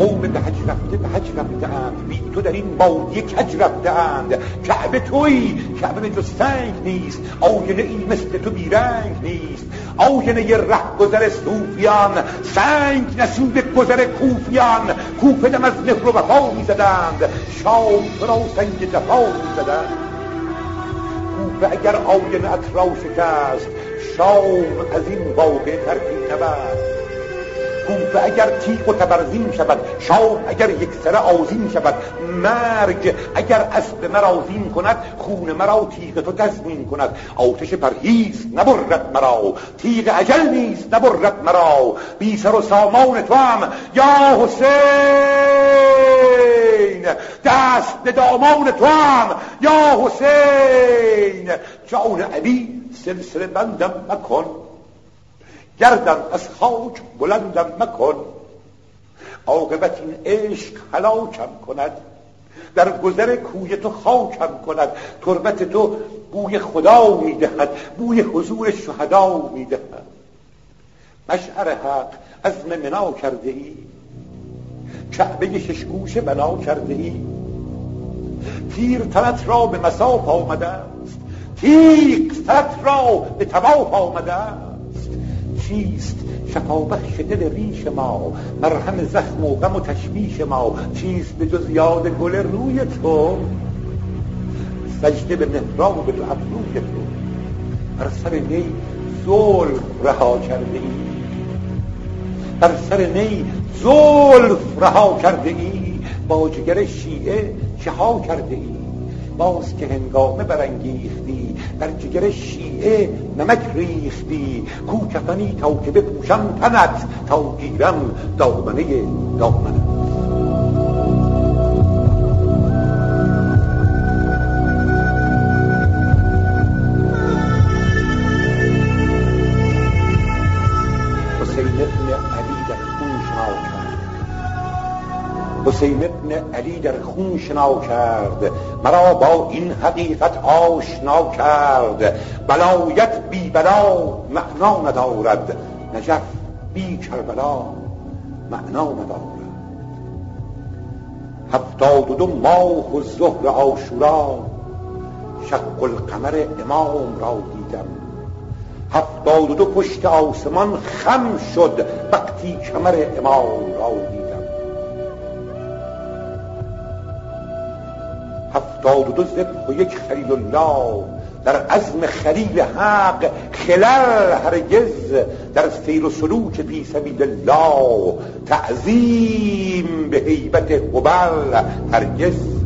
قوم به حج رفته به حج رفته اند بی تو در این بادیه کج رفته اند کعبه توی کعبه به سنگ نیست. آینه ای مثل تو بیرنگ نیست. آینه ره گذر صوفیان سنگ نصیب گذر کوفیان. کوفه دم از مهر و وفا می زدند شام را سنگ جفا می زدند کوفه اگر آینه ات را شکست شام از این واقع ترکی نبست. کوفه اگر تیغ و تبرزین شود شام اگر یک سره آزین شود مرگ اگر اسب مرا زین کند خون مرا تیغ تو تزمین کند. آتش پرهیز نبرد مرا تیغ اجل نیست نبرد مرا. بی سر و سامان تو هم یا حسین دست به دامان تو هم یا حسین. جان علی سلسله بندم مکن. گردم از خاک بلندم مکن. عاقبت این عشق هلاکم کند. در گذر کوی تو خاکم کند. تربت تو بوی خدا می‌دهد. بوی حضور شهدا می‌دهد. مشعر حق از منا کرده ای. کعبه ششگوش بنا کرده ای. تیر تنت را به مساف آمده است. تیغ را به تواف آمده است. چیست؟ شفابخش دل ریش ما مرهم زخم و غم و تشویش ما. چیست به جز یاد گل روی تو؟ سجده به محراب به ابروی تو. بر سر نی زلف رها کرده ای بر سر نی زلف رها کرده ای با جگر شیعه چها کرده ای باز که هنگامه برانگیختی در جگر شیعه نمک ریختی. کو کفنی تا که بپوشم تنت تا گیرم دامنه دامنت حسین ابن علی در خون شنا کرد. مرا با این حقیقت آشنا کرد. بلایت بی بلا معنا ندارد. نجف بی کربلا معنا ندارد. هفتاد و دو ماه و ظهر آشورا شق القمر امام را دیدم. هفتاد و دو پشت آسمان خم شد. وقتی کمر امام را دیدم هفتاد و دو زبح و یک خلیل الله. در عزم خلیل حق خلال هرگز. در سیر و سلوک بی سبیل الله. تعظیم به حیبت قبل هرگز.